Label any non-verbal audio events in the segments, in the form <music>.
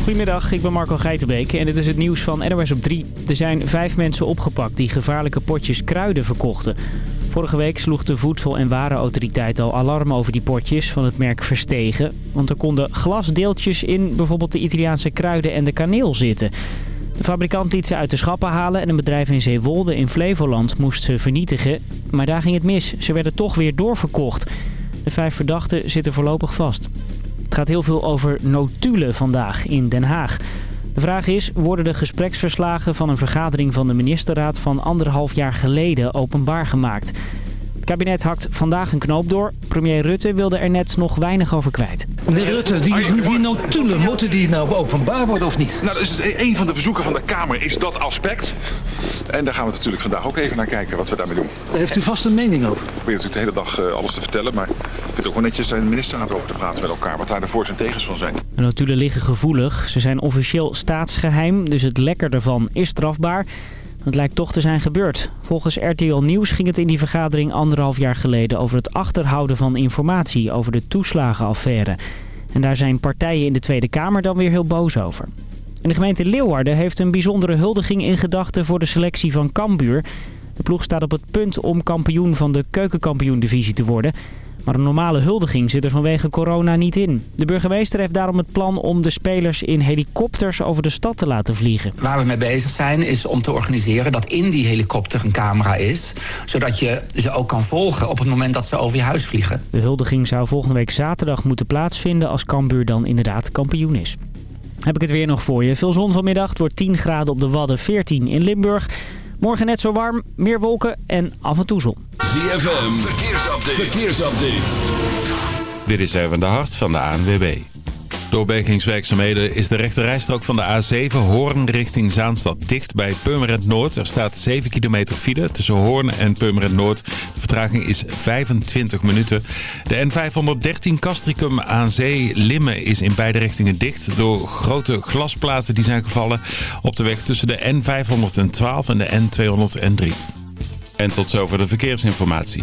Goedemiddag, ik ben Marco Geitenbeek en dit is het nieuws van NOS op 3. Er zijn vijf mensen opgepakt die gevaarlijke potjes kruiden verkochten. Vorige week sloeg de Voedsel- en Warenautoriteit al alarm over die potjes van het merk Verstegen. Want er konden glasdeeltjes in bijvoorbeeld de Italiaanse kruiden en de kaneel zitten. De fabrikant liet ze uit de schappen halen en een bedrijf in Zeewolde in Flevoland moest ze vernietigen. Maar daar ging het mis. Ze werden toch weer doorverkocht. De vijf verdachten zitten voorlopig vast. Het gaat heel veel over notulen vandaag in Den Haag. De vraag is, worden de gespreksverslagen van een vergadering van de ministerraad van anderhalf jaar geleden openbaar gemaakt? Het kabinet hakt vandaag een knoop door. Premier Rutte wilde er net nog weinig over kwijt. Meneer Rutte, die, die notulen, moeten die nou openbaar worden of niet? Nou, dat is een van de verzoeken van de Kamer is dat aspect. En daar gaan we natuurlijk vandaag ook even naar kijken wat we daarmee doen. Daar heeft u vast een mening over. Ik probeer natuurlijk de hele dag eh, alles te vertellen, maar ik vind het ook wel netjes in de ministerraad over te praten met elkaar. Wat daar de voor's en tegens van zijn. De notulen liggen gevoelig. Ze zijn officieel staatsgeheim, dus het lekker ervan is strafbaar. Het lijkt toch te zijn gebeurd. Volgens RTL Nieuws ging het in die vergadering anderhalf jaar geleden over het achterhouden van informatie over de toeslagenaffaire. En daar zijn partijen in de Tweede Kamer dan weer heel boos over. En de gemeente Leeuwarden heeft een bijzondere huldiging in gedachten voor de selectie van Cambuur. De ploeg staat op het punt om kampioen van de keukenkampioen-divisie te worden. Maar een normale huldiging zit er vanwege corona niet in. De burgemeester heeft daarom het plan om de spelers in helikopters over de stad te laten vliegen. Waar we mee bezig zijn is om te organiseren dat in die helikopter een camera is. Zodat je ze ook kan volgen op het moment dat ze over je huis vliegen. De huldiging zou volgende week zaterdag moeten plaatsvinden als Cambuur dan inderdaad kampioen is. Heb ik het weer nog voor je. Veel zon vanmiddag. Het wordt 10 graden op de Wadden, 14 in Limburg. Morgen net zo warm, meer wolken en af en toe zon. ZFM, verkeersupdate. verkeersupdate. Dit is even de hart van de ANWB. Door bergingswerkzaamheden is de rechterrijstrook van de A7 Hoorn richting Zaanstad dicht bij Purmerend Noord. Er staat 7 kilometer file tussen Hoorn en Purmerend Noord. De vertraging is 25 minuten. De N513 Castricum aan zee Limmen is in beide richtingen dicht door grote glasplaten die zijn gevallen op de weg tussen de N512 en de N203. En tot zover de verkeersinformatie.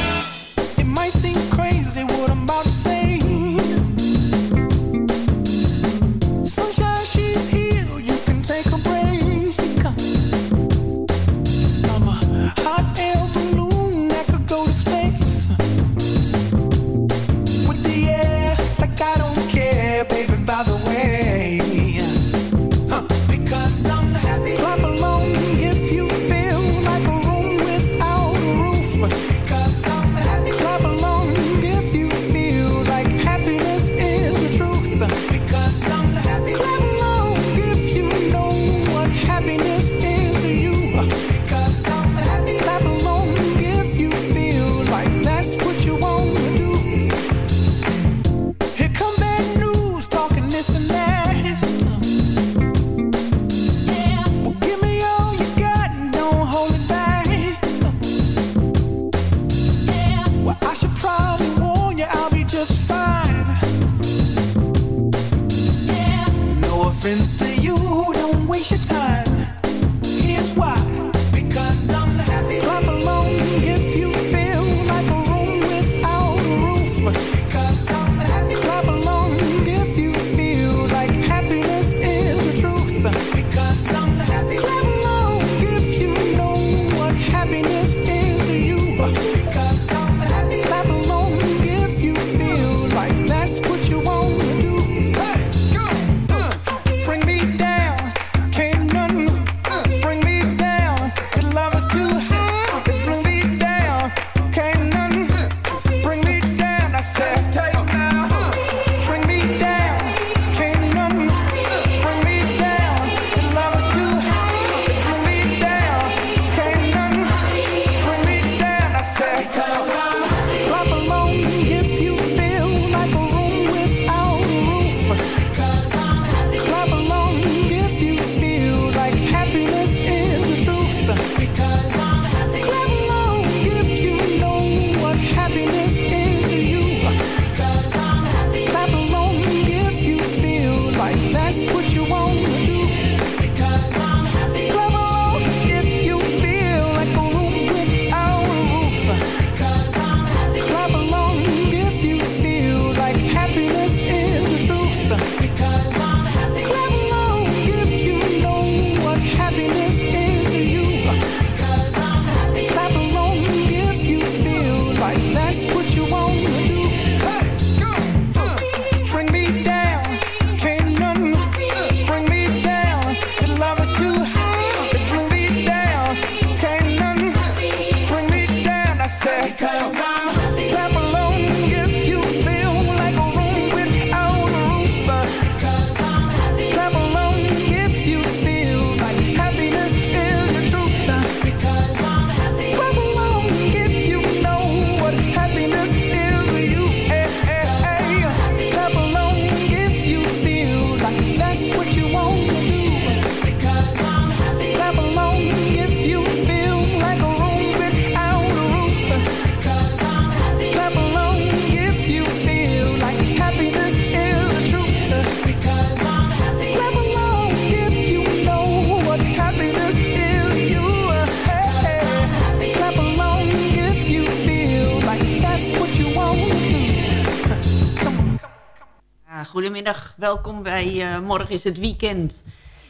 Welkom bij eh, Morgen is het Weekend.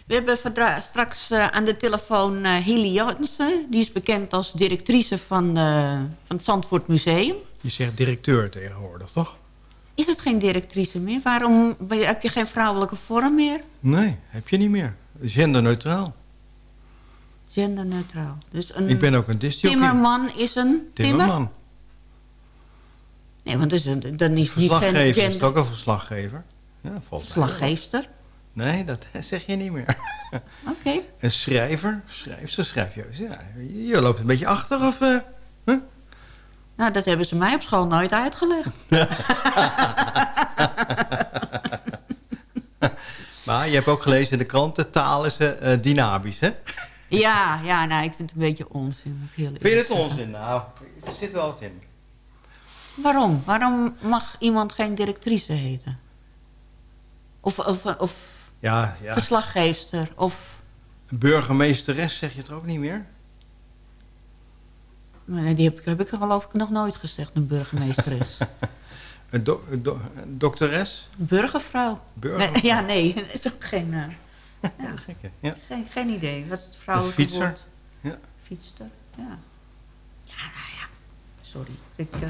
We hebben straks eh, aan de telefoon Hilly Jansen. Die is bekend als directrice van, van het Zandvoort Museum. Je zegt directeur tegenwoordig, toch? Is het geen directrice meer? Waarom heb je geen vrouwelijke vorm meer? Nee, heb je niet meer. Genderneutraal. Genderneutraal. Dus een Ik ben ook een discjockey. timmerman is een timmer? Timmerman. Nee, want dat is een, dan is niet gen- Verslaggever is ook een verslaggever. Ja, volgens. Verslaggeefster? Nee, dat <laughs> zeg je niet meer. <laughs> Oké. Een schrijver, schrijfster, schrijf je. Ja, je loopt een beetje achter of... eh, Nou, dat hebben ze mij op school nooit uitgelegd. <laughs> Maar je hebt ook gelezen in de kranten, taal is eh, dynamisch, hè? Ja, ja, nou, ik vind het een beetje onzin. Vind je het onzin? Nou, er zit wel wat in. Waarom? Waarom mag iemand geen directrice heten? Of, of, of Ja, ja. verslaggeefster? Of, Burgemeesteres zeg je het ook niet meer? nee, die heb, ik- heb ik geloof ik nog nooit gezegd, een burgemeesteres. <laughs> Een, do- een do- een dokteres? Burgervrouw. Burgervrouw. Nee, ja, nee, <laughs> dat is ook geen... eh, ja. <laughs> ja. Geen, geen idee. Wat is het Een vrouwelijke fietser? woord? Ja. Fietster, ja. Sorry. Ik, eh,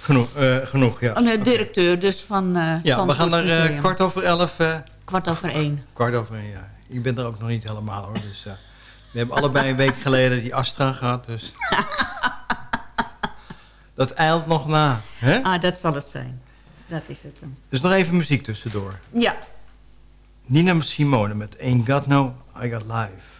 Genoeg, eh, genoeg ja. oh, nee, directeur dus van eh Ja, we gaan eh, Museum. kwart over elf... eh, Kwart over één. kwart over één, ja. Ik ben er ook nog niet helemaal, hoor. Dus, eh, we hebben allebei een week geleden die Astra gehad, dus... <laughs> dat eilt nog na, hè? Ah, dat zal het zijn. Dat is het dan. Dus nog even muziek tussendoor. Ja. Nina Simone met Ain't Got No, I Got Life.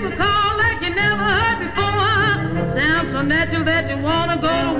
The call like you never heard before. Sounds so natural that you wanna go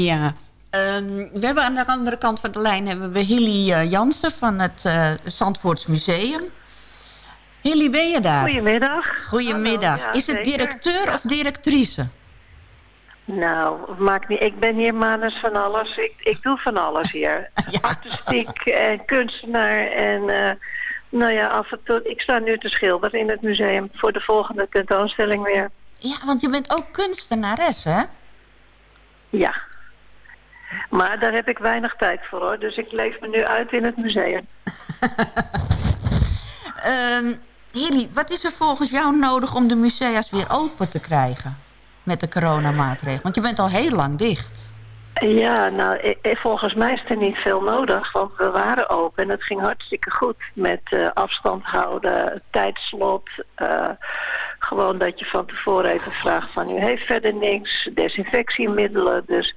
Ja, ehm, we hebben aan de andere kant van de lijn hebben we Hilly eh, Jansen van het eh Zandvoorts Museum. Hilly, ben je daar? Goedemiddag. Goedemiddag. Hallo, ja, Is het zeker. directeur of directrice? Nou, maakt niet. Ik ben hier manus van alles. Ik, ik doe van alles hier. <laughs> Artistiek en kunstenaar en eh, nou ja, af en toe. Ik sta nu te schilderen in het museum voor de volgende tentoonstelling weer. Ja, want je bent ook kunstenares, hè? Ja. Maar daar heb ik weinig tijd voor hoor. Dus ik leef me nu uit in het museum. <laughs> Ehm Hilly, wat is er volgens jou nodig om de musea's weer open te krijgen? Met de coronamaatregelen. Want je bent al heel lang dicht. Ja, nou, volgens mij is er niet veel nodig, want we waren open en het ging hartstikke goed met eh, afstand houden, tijdslot. eh, gewoon dat je van tevoren even vraagt van u heeft verder niks, desinfectiemiddelen. Dus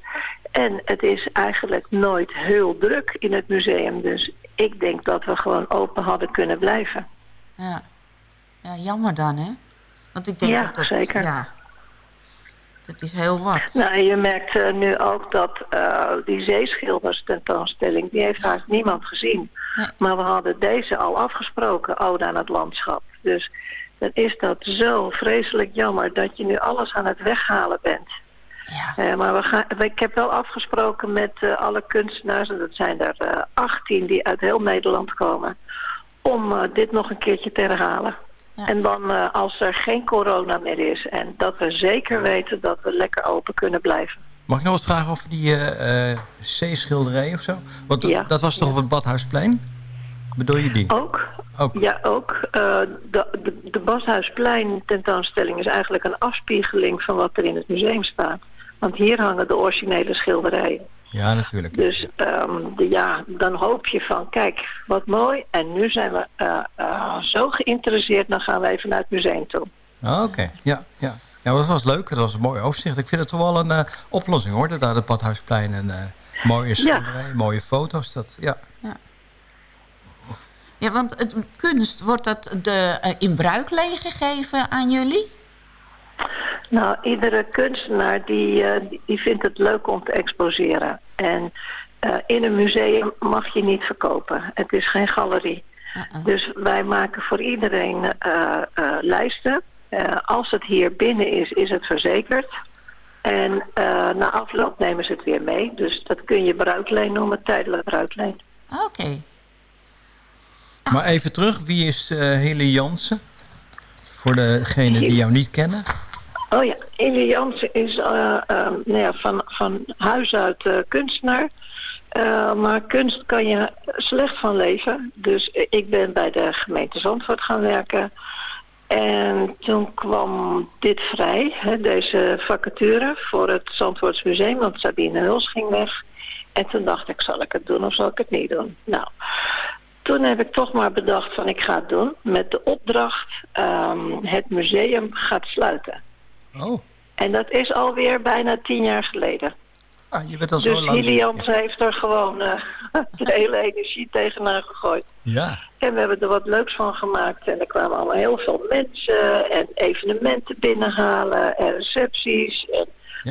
En het is eigenlijk nooit heel druk in het museum. Dus ik denk dat we gewoon open hadden kunnen blijven. Ja. ja, jammer dan, hè? Want ik denk Ja, dat dat... zeker. Ja, dat is heel wat. Nou, en je merkt eh, nu ook dat eh, die zeeschilders tentoonstelling, die heeft haast niemand gezien. Maar we hadden deze al afgesproken, Ode aan het landschap. Dus dan is dat zo vreselijk jammer dat je nu alles aan het weghalen bent. Eh, maar we gaan, ik heb wel afgesproken met eh, alle kunstenaars, en dat zijn er eh 18 die uit heel Nederland komen, om eh, dit nog een keertje te herhalen. En dan eh, als er geen corona meer is en dat we zeker weten dat we lekker open kunnen blijven. Mag ik nog wat vragen over die eh, eh, zeeschilderij of zo? Want dat- dat was toch op het Badhuisplein? Bedoel je die? Ook. Ja, ook. Eh, de, de, de Bashuisplein tentoonstelling is eigenlijk een afspiegeling van wat er in het museum staat. Want hier hangen de originele schilderijen. Ja, natuurlijk. Dus ehm, de, ja, dan hoop je van, kijk, wat mooi. En nu zijn we eh, eh, zo geïnteresseerd, dan gaan we even naar het museum toe. Ah, Oké, ja, ja. Ja, dat was leuk. Dat was een mooi overzicht. Ik vind het toch wel een eh, oplossing hoor. Dat daar het Badhuisplein en eh, mooie schilderijen, mooie foto's. Dat, ja. Ja, want het kunst, wordt dat de, in bruikleen gegeven aan jullie? Nou, iedere kunstenaar die, eh, die- vindt het leuk om te exposeren. En eh, in een museum mag je niet verkopen. Het is geen galerie. Dus wij maken voor iedereen eh, eh, lijsten. Eh, als het hier binnen is, is het verzekerd. En eh, na afloop nemen ze het weer mee. Dus dat kun je bruikleen noemen, tijdelijk bruikleen. Oké. Maar even terug, wie is eh Heli Jansen? Voor degenen die jou niet kennen. Oh ja, Elie Jansen is eh, eh, nou ja, van, van huis uit eh, kunstenaar. Eh, maar kunst kan je slecht van leven. Dus ik ben bij de gemeente Zandvoort gaan werken. En toen kwam dit vrij, hè, deze vacature voor het Zandvoorts Museum. Want Sabine Huls ging weg. En toen dacht ik, zal ik het doen of zal ik het niet doen? Nou, toen heb ik toch maar bedacht van ik ga het doen. Met de opdracht, ehm, het museum gaat sluiten. Oh. En dat is alweer bijna tien jaar geleden. Ah, je bent al zo Dus lang... Lilian heeft er gewoon eh, <laughs> de hele energie tegenaan gegooid. Ja. En we hebben er wat leuks van gemaakt. En er kwamen allemaal heel veel mensen en evenementen binnenhalen en recepties en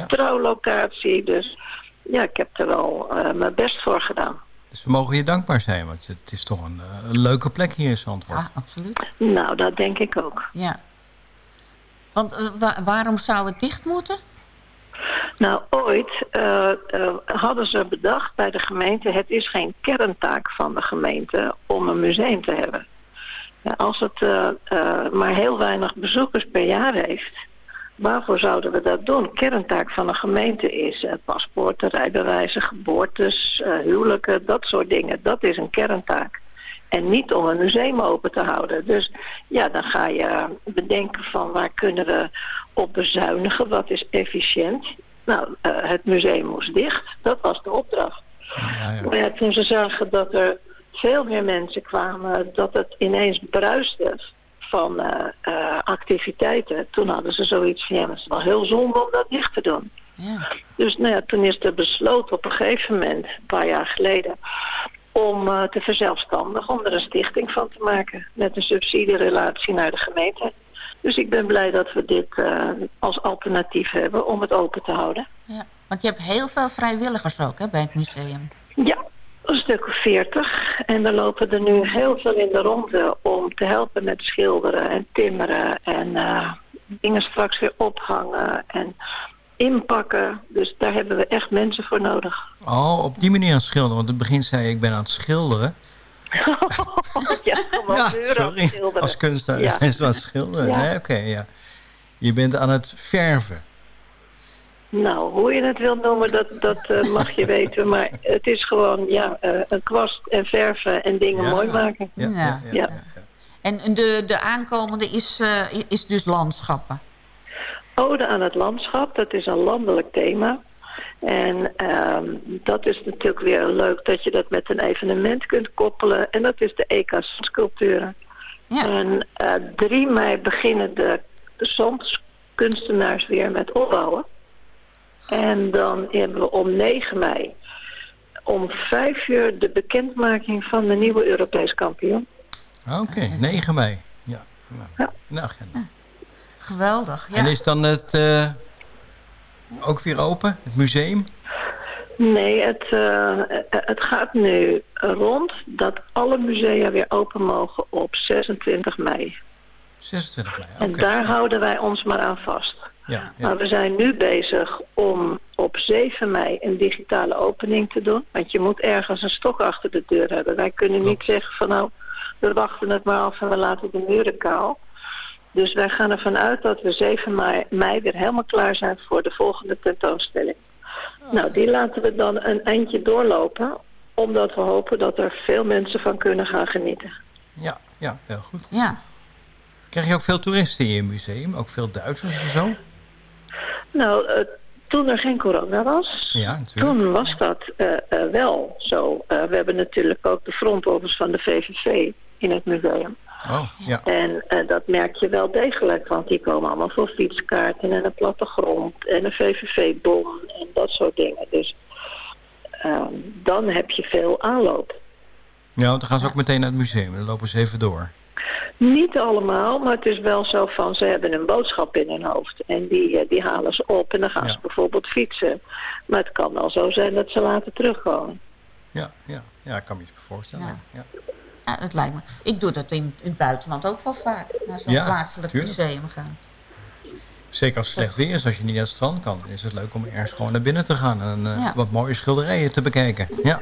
trouwlocatie. Dus ja, ik heb er wel eh, mijn best voor gedaan. Dus we mogen je dankbaar zijn, want het is toch een, eh, een leuke plek hier in Zandvoort. absoluut. Nou, dat denk ik ook. Ja. Want eh, wa- waarom zou het dicht moeten? Nou, ooit eh, eh, hadden ze bedacht bij de gemeente... het is geen kerntaak van de gemeente om een museum te hebben. Als het maar heel weinig bezoekers per jaar heeft... waarvoor zouden we dat doen? Kerntaak van een gemeente is paspoorten, rijbewijzen, geboortes, huwelijken... dat soort dingen. Dat is een kerntaak. En niet om een museum open te houden. Dus ja, dan ga je bedenken van waar kunnen we op bezuinigen, wat is efficiënt. Nou, eh, het museum moest dicht. Dat was de opdracht. Maar ja, toen ze zagen dat er veel meer mensen kwamen, dat het ineens bruiste van eh, eh, activiteiten. Toen hadden ze zoiets van, ja, maar het is wel heel zonde om dat dicht te doen. Ja. Dus nou ja, toen is er besloten op een gegeven moment, een paar jaar geleden, om eh, te verzelfstandigen, om er een stichting van te maken met een subsidierelatie naar de gemeente. Dus ik ben blij dat we dit eh, als alternatief hebben om het open te houden. Ja. Want je hebt heel veel vrijwilligers ook hè, bij het museum. Ja, een stuk of veertig. En er lopen er nu heel veel in de ronde om te helpen met schilderen en timmeren en eh, dingen straks weer ophangen en inpakken. Dus daar hebben we echt mensen voor nodig. Oh, op die manier aan het schilderen. Want in het begin zei je, ik ben aan het schilderen. <laughs> ja, gewoon Ja, muren aan het sorry. schilderen. Als kunstenaar Ja. is wat schilderen. Ja. Nee, oké, ja. Je bent aan het verven. Nou, hoe je het wil noemen, dat, dat eh, mag je <laughs> weten. Maar het is gewoon ja, eh, een kwast en verven en dingen Ja. mooi maken. Ja, ja, ja. En de, de aankomende is, eh, is dus landschappen. Ode aan het landschap, dat is een landelijk thema. En ehm, dat is natuurlijk weer leuk dat je dat met een evenement kunt koppelen. En dat is de EK Sculpturen. En eh 3 mei beginnen de, de zandkunstenaars weer met opbouwen. En dan hebben we om 9 mei om 5 uur de bekendmaking van de nieuwe Europees kampioen. Oké, 9 mei. Ja. Nou, in de agenda. Geweldig, ja. En is dan het eh, ook weer open, het museum? Nee, het, eh, het gaat nu rond dat alle musea weer open mogen op 26 mei. 26 mei, En daar houden wij ons maar aan vast. Ja, Maar we zijn nu bezig om op 7 mei een digitale opening te doen. Want je moet ergens een stok achter de deur hebben. Wij kunnen niet zeggen van nou, we wachten het maar af en we laten de muren kaal. Dus wij gaan ervan uit dat we 7 mei, mei weer helemaal klaar zijn voor de volgende tentoonstelling. Nou, die laten we dan een eindje doorlopen. Omdat we hopen dat er veel mensen van kunnen gaan genieten. Ja, ja, heel goed. Ja. Krijg je ook veel toeristen in je museum? Ook veel Duitsers en zo? Nou, eh, toen er geen corona was, Ja, natuurlijk. toen was dat eh, eh, wel zo. Eh, we hebben natuurlijk ook de front office van de VVV in het museum. Oh, ja. En eh, dat merk je wel degelijk, want die komen allemaal voor fietskaarten en een plattegrond en een VVV-bom en dat soort dingen. Dus ehm, dan heb je veel aanloop. Ja, want dan gaan ze ook meteen naar het museum. Dan lopen ze even door. Niet allemaal, maar het is wel zo van ze hebben een boodschap in hun hoofd. En die, eh, die halen ze op en dan gaan ze bijvoorbeeld fietsen. Maar het kan wel zo zijn dat ze later terugkomen. Ja, ja. ja ik kan me iets voorstellen. Ja. Ja. Ja, lijkt me. Ik doe dat in, in het buitenland ook wel vaak. Naar zo'n Ja, plaatselijk tuurlijk. museum gaan. Zeker als het slecht weer is, als je niet naar het strand kan, dan is het leuk om ergens gewoon naar binnen te gaan en eh, Ja. wat mooie schilderijen te bekijken. Ja.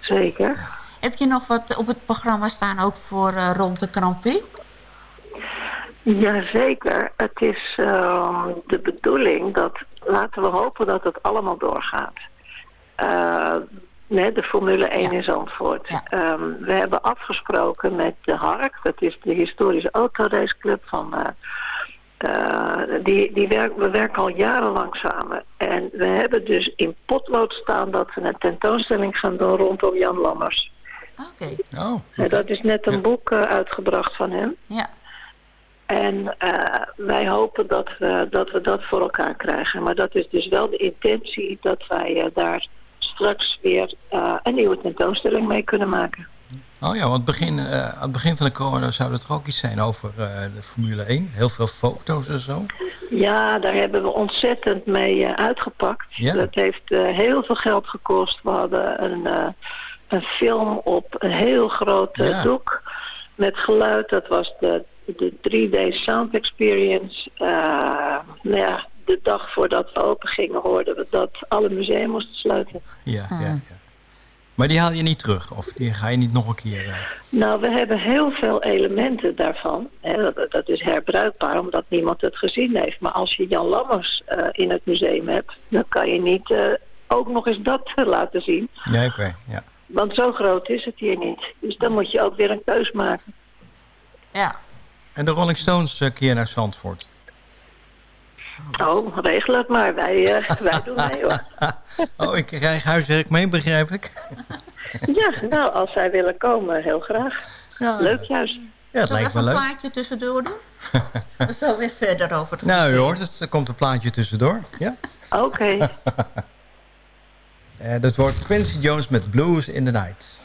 Zeker. Heb je nog wat op het programma staan ook voor eh, rond de krampie? Jazeker. Het is ehm, de bedoeling dat, laten we hopen dat het allemaal doorgaat. Nee, de Formule 1 in Zandvoort. Ehm, we hebben afgesproken met de HARK, dat is de historische autoraceclub van... eh, eh, die, die werk, we werken al jarenlang samen. En we hebben dus in potlood staan dat we een tentoonstelling gaan doen rondom Jan Lammers. Oké. Oh, dat is net een boek eh, uitgebracht van hem. Ja. En eh, wij hopen dat we, dat we dat voor elkaar krijgen. Maar dat is dus wel de intentie dat wij daar straks weer eh, een nieuwe tentoonstelling mee kunnen maken. Oh ja, want begin, eh, aan het begin van de corona zou er toch ook iets zijn over eh, de Formule 1? Heel veel foto's en zo. Ja, daar hebben we ontzettend mee uitgepakt. Ja. Dat heeft heel veel geld gekost. We hadden een, een film op een heel groot Ja. doek met geluid. Dat was de, de 3D Sound Experience. Nou ja, de dag voordat we open gingen hoorden we dat alle musea moesten sluiten. Ja, ja, ja. Maar die haal je niet terug? Of die ga je niet nog een keer... eh, Nou, we hebben heel veel elementen daarvan. Hè, dat, dat is herbruikbaar omdat niemand het gezien heeft. Maar als je Jan Lammers eh, in het museum hebt, dan kan je niet eh, ook nog eens dat <laughs> laten zien. Ja, oké. ja. Want zo groot is het hier niet. Dus dan moet je ook weer een keus maken. Ja. En de Rolling Stones een keer naar Zandvoort. Oh, regel het maar. Wij, eh, wij doen mee hoor. <laughs> Oh, ik krijg huiswerk mee, begrijp ik. <laughs> Ja, nou, als zij willen komen, heel graag. Leuk juist. Ja, het lijkt me even een leuk. plaatje tussendoor doen? <laughs> We zo weer verder over het Nou, u museum. hoort het, er komt een plaatje tussendoor. Ja. Oké. Eh, dat wordt Quincy Jones met Blues in the Night.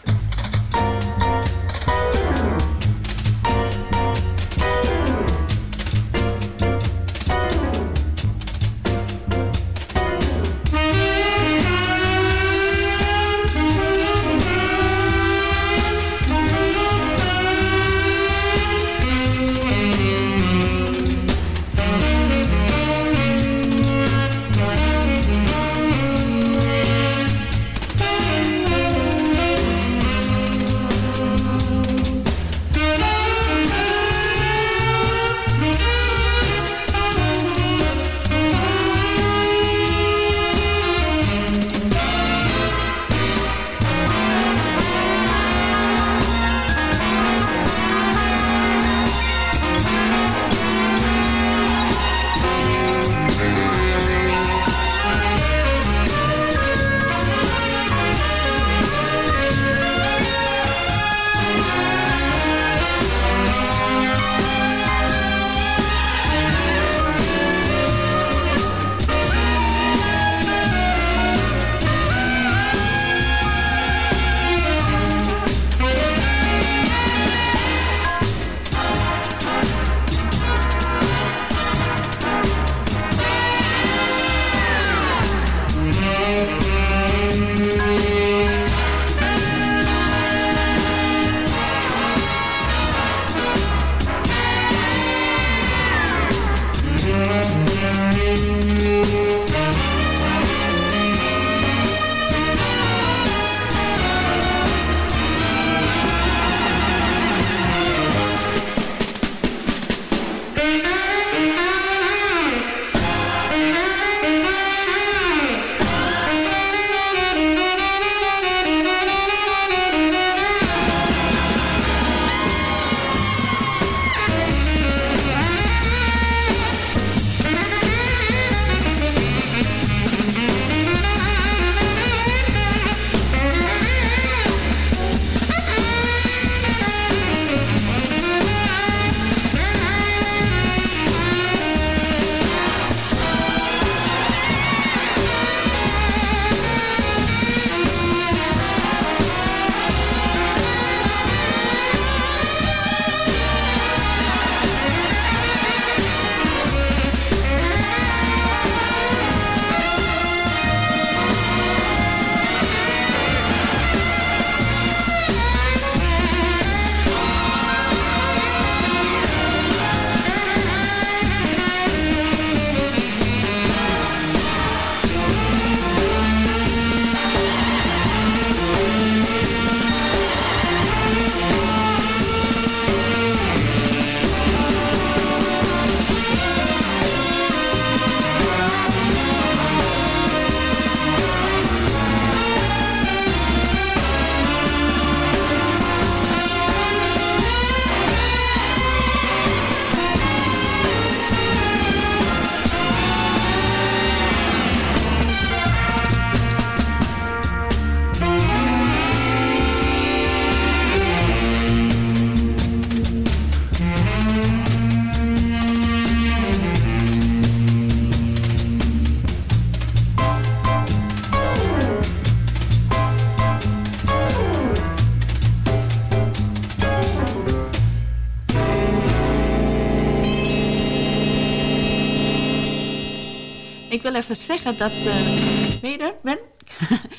Even zeggen dat... eh ben je er, Ben?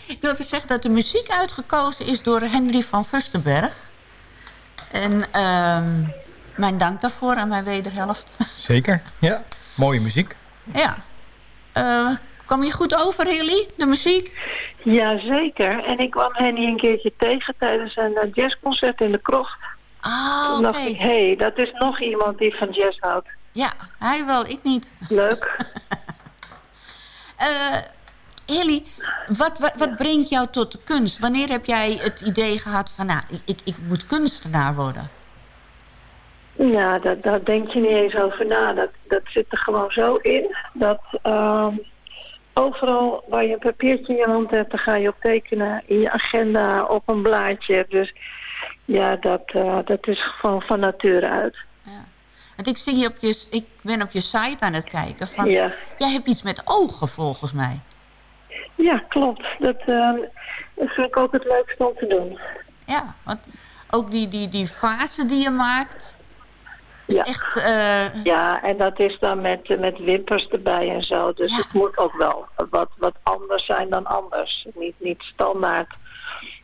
ik wil even zeggen dat de muziek uitgekozen is door Henry van Fustenberg. En ehm, mijn dank daarvoor aan mijn wederhelft. <laughs> Zeker, ja. Mooie muziek. ja. Eh, kwam je goed over, Hilly, de muziek? Jazeker. En ik kwam Henny een keertje tegen tijdens een eh, jazzconcert in de krocht. Ah, Toen dacht oké. ik, hé, hey, dat is nog iemand die van jazz houdt. Ja, hij wel, ik niet. Leuk. <laughs> Eh Hilly, wat, wat, wat brengt jou tot de kunst? Wanneer heb jij het idee gehad van, nou, ik, ik, moet kunstenaar worden? Ja, dat, daar denk je niet eens over na. Dat, dat zit er gewoon zo in. Dat ehm, overal waar je een papiertje in je hand hebt, dan ga je op tekenen. In je agenda, op een blaadje. Dus ja, dat, eh, dat is gewoon van nature uit. Want ik, zie je op je, ik ben op je site aan het kijken. Van, Ja. Jij hebt iets met ogen volgens mij. Ja, klopt. Dat, ehm, dat vind ik ook het leukste om te doen. Ja, want ook die, die, die fase die je maakt... is Ja. echt... eh, Ja, en dat is dan met, met wimpers erbij en zo. Dus het moet ook wel wat, wat anders zijn dan anders. Niet, niet standaard.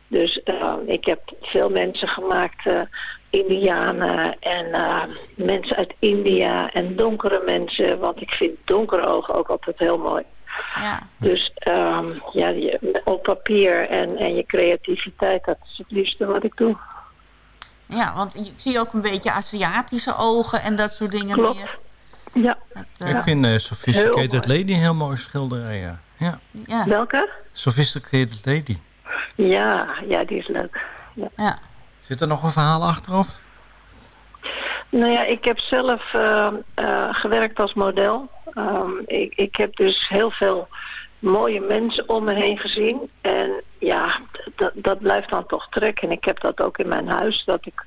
Dus eh, ik heb veel mensen gemaakt, eh, Indianen en eh, mensen uit India en donkere mensen. Want ik vind donkere ogen ook altijd heel mooi. Ja. Dus ehm, ja, je, op papier en, en je creativiteit, dat is het liefste wat ik doe. ja, want ik zie ook een beetje Aziatische ogen en dat soort dingen Klopt. meer. Ja. eh, Ik vind eh, Sophisticated Heel Lady een heel mooi schilderij. Ja. Ja. Ja. Welke? Sophisticated Lady. Ja, ja, die is leuk. Ja. Ja. Zit er nog een verhaal achteraf? Nou ja, ik heb zelf eh, eh, gewerkt als model. Ehm, ik, ik heb dus heel veel mooie mensen om me heen gezien. En ja, dat, blijft dan toch trekken. En ik heb dat ook in mijn huis, dat ik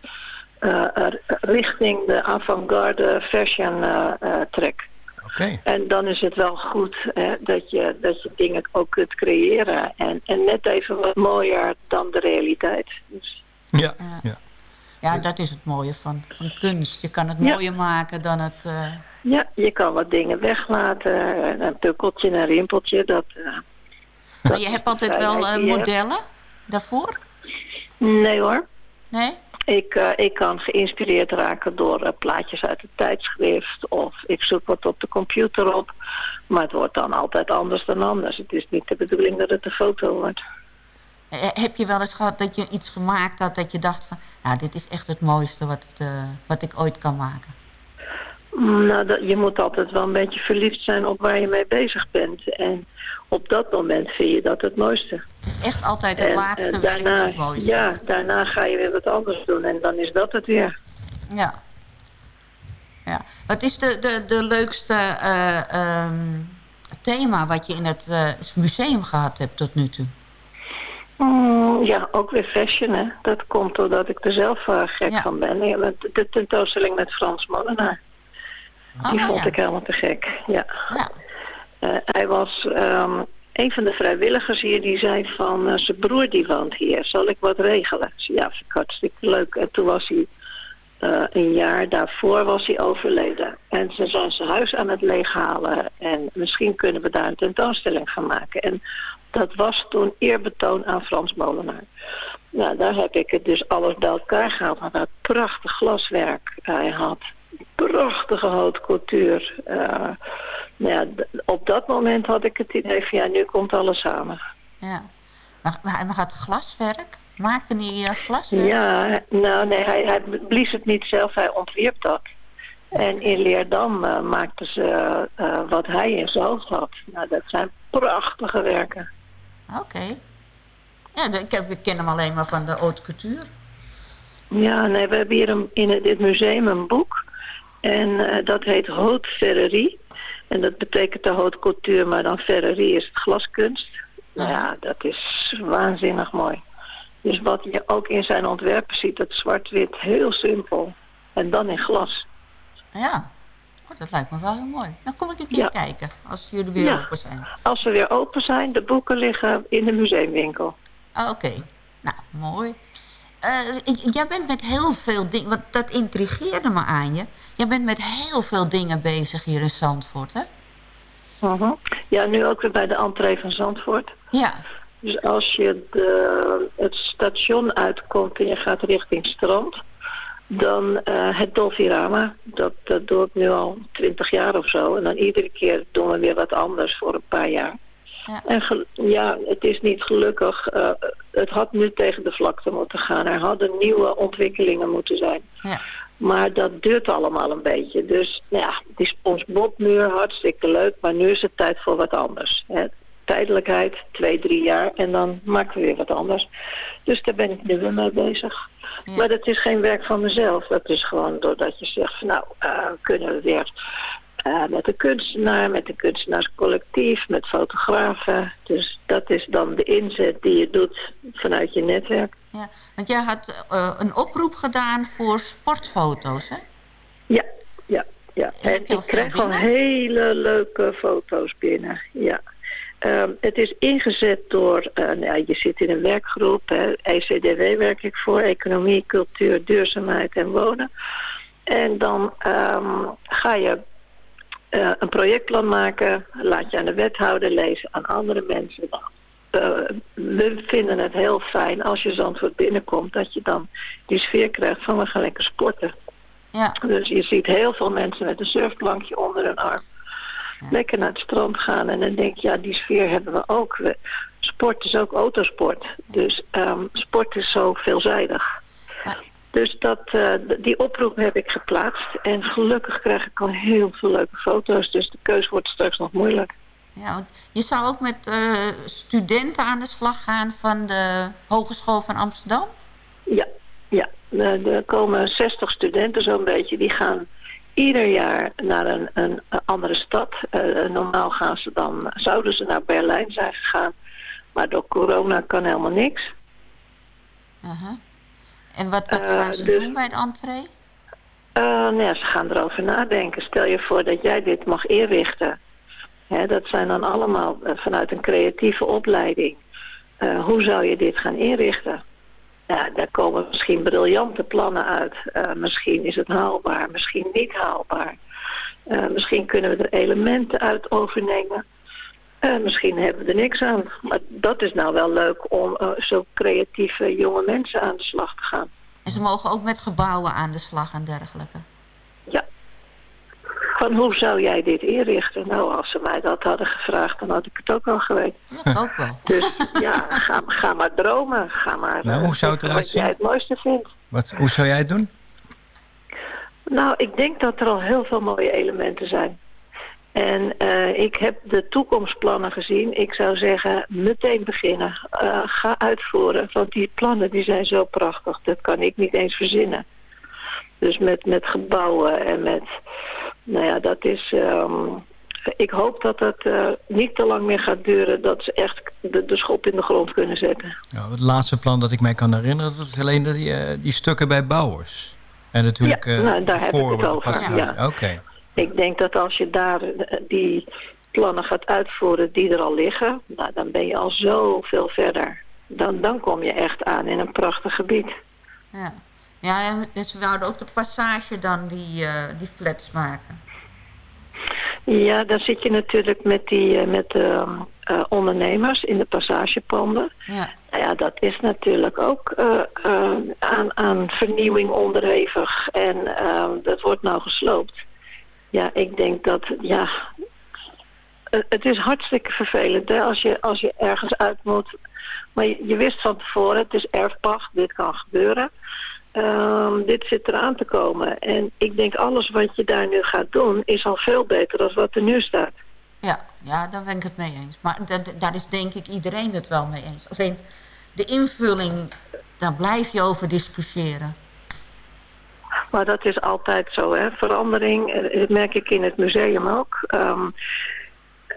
eh, richting de avant-garde fashion trek. Oké. En dan is het wel goed hè, dat, je, dat je dingen ook kunt creëren. En, en net even wat mooier dan de realiteit. Dus, Ja. ja. Ja, dat is het mooie van, van kunst. Je kan het Ja. mooier maken dan het... eh, Ja, je kan wat dingen weglaten. Een pukkeltje, een rimpeltje. Dat, eh, maar je hebt altijd wel eh, modellen daarvoor? Nee hoor. Nee? Ik, eh, ik kan geïnspireerd raken door eh, plaatjes uit het tijdschrift. Of ik zoek wat op de computer op. Maar het wordt dan altijd anders dan anders. Het is niet de bedoeling dat het een foto wordt. Eh, Heb je wel eens gehad dat je iets gemaakt had dat je dacht van... nou, dit is echt het mooiste wat, het, eh, wat ik ooit kan maken? Nou, dat, je moet altijd wel een beetje verliefd zijn op waar je mee bezig bent. En op dat moment vind je dat het mooiste. Het is echt altijd het En, laatste eh, werk daarna, het mooiste. Ja, daarna ga je weer wat anders doen en dan is dat het weer. Ja. ja. Wat is de, de, de leukste eh, ehm, thema wat je in het eh, museum gehad hebt tot nu toe? Mm, ja, ook weer fashion, hè. Dat komt doordat ik er zelf eh, gek van ben. Ja, met de tentoonstelling met Frans Molenaar. Die Oh, vond ja. ik helemaal te gek, ja. Eh, hij was ehm, een van de vrijwilligers hier die zei van... eh, zijn broer die woont hier, zal ik wat regelen? Ja, vind ik hartstikke leuk. En toen was hij... een jaar daarvoor was hij overleden. En ze zijn zijn huis aan het leeghalen. En misschien kunnen we daar een tentoonstelling van maken. En dat was toen eerbetoon aan Frans Molenaar. Nou, daar heb ik het dus alles bij elkaar gehaald. Hij had prachtig glaswerk. Hij had prachtige haute couture. Eh, nou ja, op dat moment had ik het idee van ja, nu komt alles samen. Ja. Maar, hij had glaswerk? Maakte hij eh, glaswerk? Ja, nou nee, hij, hij blies het niet zelf, hij ontwierp dat. En in Leerdam eh, maakten ze wat hij in zijn hoofd had. Nou, dat zijn prachtige werken. Oké. Ja, de- ik, heb, ik ken hem alleen maar van de haute couture. Ja, nee, we hebben hier een, in het- dit museum een boek. En eh, dat heet Haute Ferrerie. En dat betekent de haute couture, maar dan Ferrerie is het glaskunst. Nou ja, dat is waanzinnig mooi. Dus wat je ook in zijn ontwerpen ziet, dat zwart-wit, heel simpel. En dan in glas. Ja. Oh, dat lijkt me wel heel mooi. Dan kom ik een keer Ja. kijken, als jullie weer Ja. open zijn. Als we weer open zijn, de boeken liggen in de museumwinkel. Ah, Oké. Nou, mooi. Eh, jij bent met heel veel dingen... Want dat intrigeerde me aan je. Jij bent met heel veel dingen bezig hier in Zandvoort, hè? Mhm. Ja, nu ook weer bij de entree van Zandvoort. Ja. Dus als je de, het station uitkomt en je gaat richting strand... dan eh, het Dolfirama, dat, dat doe ik nu al twintig jaar of zo. En dan iedere keer doen we weer wat anders voor een paar jaar. Ja. En ja, het is niet gelukkig. eh, het had nu tegen de vlakte moeten gaan. Er hadden nieuwe ontwikkelingen moeten zijn. Ja. Maar dat duurt allemaal een beetje. Dus nou ja, die sponsbobmuur, hartstikke leuk. Maar nu is het tijd voor wat anders. Hè. Tijdelijkheid, twee, drie jaar. En dan maken we weer wat anders. Dus daar ben ik nu weer mee bezig. Maar dat is geen werk van mezelf. Dat is gewoon doordat je zegt van nou, eh, kunnen we weer eh, met de kunstenaar, met de kunstenaarscollectief, met fotografen. Dus dat is dan de inzet die je doet vanuit je netwerk. Ja, want jij had eh, een oproep gedaan voor sportfoto's, hè? Ja, ja, ja. En ik krijg gewoon hele leuke foto's binnen. Ja. Ehm, het is ingezet door, eh, nou je zit in een werkgroep, hè, ECDW werk ik voor, Economie, Cultuur, Duurzaamheid en Wonen. En dan ehm, ga je eh, een projectplan maken, laat je aan de wethouder lezen, aan andere mensen. Eh, we vinden het heel fijn als je Zandvoort binnenkomt, dat je dan die sfeer krijgt van we gaan lekker sporten. Ja. Dus je ziet heel veel mensen met een surfplankje onder hun arm. Lekker naar het strand gaan en dan denk je, ja, die sfeer hebben we ook. We- sport is ook autosport. Dus ehm, sport is zo veelzijdig. Dus dat, eh, die oproep heb ik geplaatst. En gelukkig krijg ik al heel veel leuke foto's. Dus de keus wordt straks nog moeilijk. Ja, je zou ook met eh, studenten aan de slag gaan van de Hogeschool van Amsterdam? Ja, ja. Er er komen 60 studenten zo'n beetje. Die gaan ieder jaar naar een, een, andere stad. Eh, normaal gaan ze dan, zouden ze naar Berlijn zijn gegaan. Maar door corona kan helemaal niks. Aha. En wat, wat Eh, gaan ze dus- doen bij het entree? Eh, nou ja, ze gaan erover nadenken. Stel je voor dat jij dit mag inrichten. Hè, dat zijn dan allemaal vanuit een creatieve opleiding. Hoe zou je dit gaan inrichten? Ja, daar komen misschien briljante plannen uit. Eh, misschien is het haalbaar, misschien niet haalbaar. Eh, misschien kunnen we er elementen uit overnemen. Eh, misschien hebben we er niks aan. Maar dat is nou wel leuk om zo creatieve jonge mensen aan de slag te gaan. En ze mogen ook met gebouwen aan de slag en dergelijke. Van hoe zou jij dit inrichten? Nou, als ze mij dat hadden gevraagd, dan had ik het ook al geweten. Ja, ook wel. Dus ja, ga, ga maar dromen. Ga maar Nou, eh, hoe zou het eruit wat jij het mooiste vindt. Wat, hoe zou jij het doen? Nou, ik denk dat er al heel veel mooie elementen zijn. En eh, ik heb de toekomstplannen gezien. Ik zou zeggen, meteen beginnen. Eh, ga uitvoeren, want die plannen die zijn zo prachtig. Dat kan ik niet eens verzinnen. Dus met, met gebouwen en met... Nou ja, dat is... ehm, ik hoop dat het eh, niet te lang meer gaat duren... dat ze echt de, de schop in de grond kunnen zetten. Ja, het laatste plan dat ik mij kan herinneren... dat is alleen die, eh, die stukken bij Bouwers. En natuurlijk Ja, eh, nou, daar heb ik voor het over, ja. Oké. Ik denk dat als je daar die plannen gaat uitvoeren die er al liggen, nou, dan ben je al zoveel verder. Dan, dan kom je echt aan in een prachtig gebied. Ja, ja en dus we wouden ook de passage dan die, eh, die flats maken. Ja, dan zit je natuurlijk met, die, eh, met de eh, ondernemers in de passagepanden. Ja. Nou ja, dat is natuurlijk ook aan, aan vernieuwing onderhevig. En dat wordt nou gesloopt. Ja, ik denk dat, ja... Het is hartstikke vervelend hè, als, je, als je ergens uit moet. Maar je, je wist van tevoren, het is erfpacht, dit kan gebeuren. Ehm, dit zit eraan te komen. En ik denk alles wat je daar nu gaat doen... is al veel beter dan wat er nu staat. Ja, ja, daar ben ik het mee eens. Maar da- daar is denk ik iedereen het wel mee eens. Alleen de invulling, daar blijf je over discussiëren. Maar dat is altijd zo, hè. Verandering, eh, dat merk ik in het museum ook. Ehm,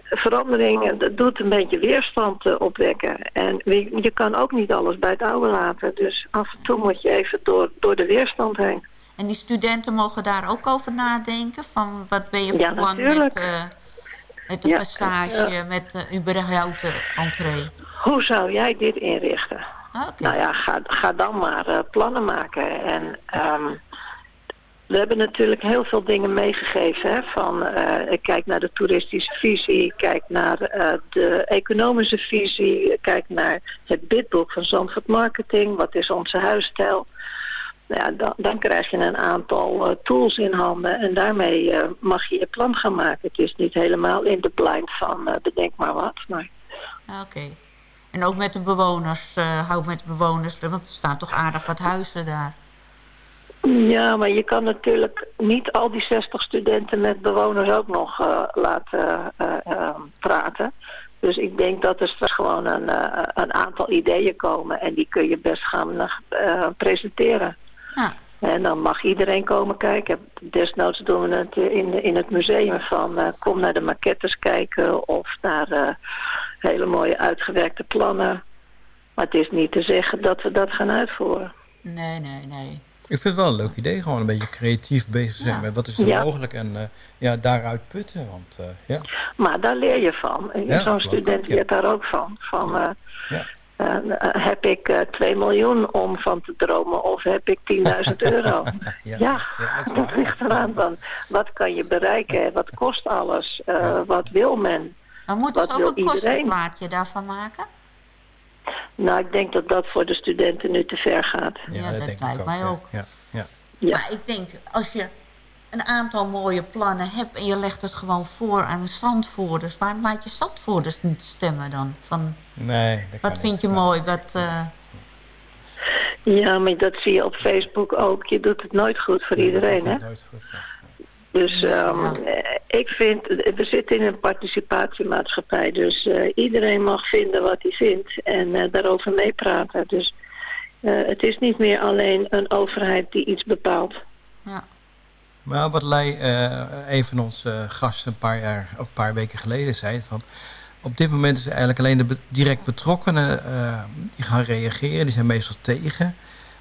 verandering, eh, dat doet een beetje weerstand eh, opwekken. En je kan ook niet alles bij het oude laten. Dus af en toe moet je even door, door de weerstand heen. En die studenten mogen daar ook over nadenken? Van wat ben je Ja, plan met, eh, met de Ja, passage, ja. met de überhaupt de entree? Hoe zou jij dit inrichten? Ah, Nou ja, ga, ga dan maar eh, plannen maken. En ehm, We hebben natuurlijk heel veel dingen meegegeven. Hè? Van, eh, kijk naar de toeristische visie, kijk naar eh, de economische visie, kijk naar het bidboek van Zandvoort Marketing. Wat is onze huisstijl? Nou ja, dan, dan krijg je een aantal eh, tools in handen en daarmee mag je je plan gaan maken. Het is niet helemaal in de blind van bedenk maar wat. Maar Ja, Oké. En ook met de bewoners, eh hou met de bewoners, want er staan toch aardig wat huizen daar. Ja, maar je kan natuurlijk niet al die 60 studenten met bewoners ook nog eh, laten eh, eh, praten. Dus ik denk dat er straks gewoon een, eh, een aantal ideeën komen en die kun je best gaan presenteren. En dan mag iedereen komen kijken. Desnoods doen we het in, in het museum van kom naar de maquettes kijken of naar hele mooie uitgewerkte plannen. Maar het is niet te zeggen dat we dat gaan uitvoeren. Nee, nee, nee. Ik vind het wel een leuk idee, gewoon een beetje creatief bezig zijn met wat is er Ja. mogelijk en eh, ja, daaruit putten. Want eh, ja, Maar daar leer je van. Zo'n student leert daar ook van. van eh, Ja. heb ik eh 2 miljoen om van te dromen of heb ik 10.000 <laughs> euro? Ja, ja, <laughs> dat, ligt eraan van wat kan je bereiken, wat kost alles, eh, wat wil men. Maar ze wil ook een iedereen? kostenplaatje daarvan maken? Nou, ik denk dat dat voor de studenten nu te ver gaat. Ja, dat, lijkt mij ook. Ja, ja. Maar ik denk, als je een aantal mooie plannen hebt... en je legt het gewoon voor aan Zandvoerders... waarom laat je Zandvoerders niet stemmen dan? Van, Nee, dat wat vind niet. je mooi, wat... eh, Ja, maar dat zie je op Facebook ook. Je doet het nooit goed voor iedereen, hè? Nooit goed. Dus ehm, eh, ik vind, we zitten in een participatiemaatschappij. Dus eh, iedereen mag vinden wat hij vindt en eh, daarover meepraten. Dus eh, het is niet meer alleen een overheid die iets bepaalt. Maar wat Lei, eh, een van onze gasten een paar, jaar, of een paar weken geleden zei... Van, op dit moment is eigenlijk alleen de be- direct betrokkenen eh, die gaan reageren. Die zijn meestal tegen.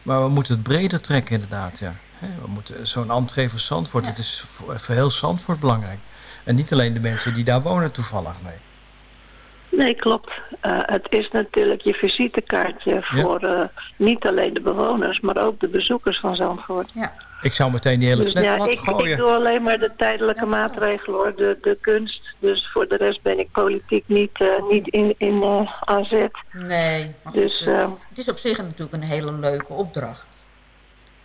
Maar we moeten het breder trekken inderdaad, ja. We moeten zo'n entree voor Zandvoort. Het is voor, voor heel Zandvoort belangrijk. En niet alleen de mensen die daar wonen toevallig, nee. Nee, klopt. Eh, het is natuurlijk je visitekaartje voor eh, niet alleen de bewoners, maar ook de bezoekers van Zandvoort. Ja. Ik zou meteen die hele Dus flat ja, plat ik, gooien. ik doe alleen maar de tijdelijke maatregelen hoor, de, de kunst. Dus voor de rest ben ik politiek niet, eh, niet in, in eh, aan zet. nee, maar Dus, het is op zich natuurlijk een hele leuke opdracht.